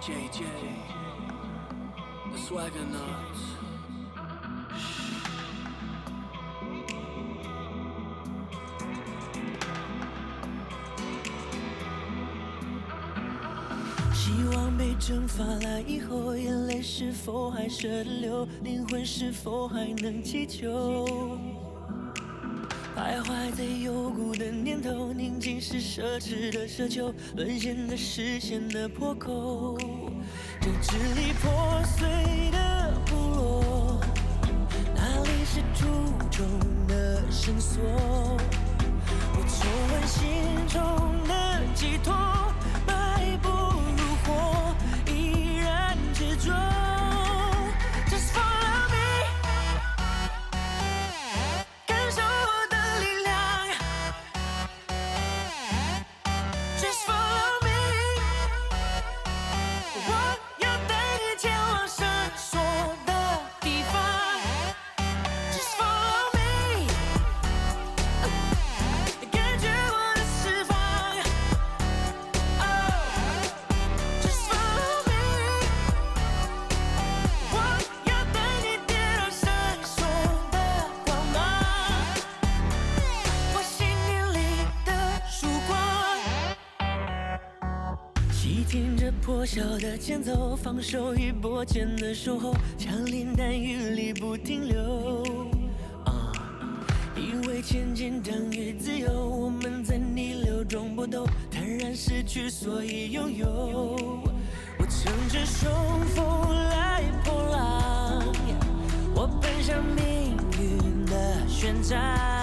JJ, the swagger nuts. 希望被蒸发了以后，眼泪是否还舍得流？灵魂是否还能祈求？徘徊在幽谷的念头，宁静是奢侈的奢求，沦陷的视线的破口。这支离破碎的部落，哪里是初衷的绳索？听着破晓的前奏，放手一搏间的守候，枪林弹雨里不停留。啊因为前进等于自由，我们在逆流中搏斗，坦然失去，所以拥有。我乘着顺风来破浪，我奔向命运的旋转，未知是就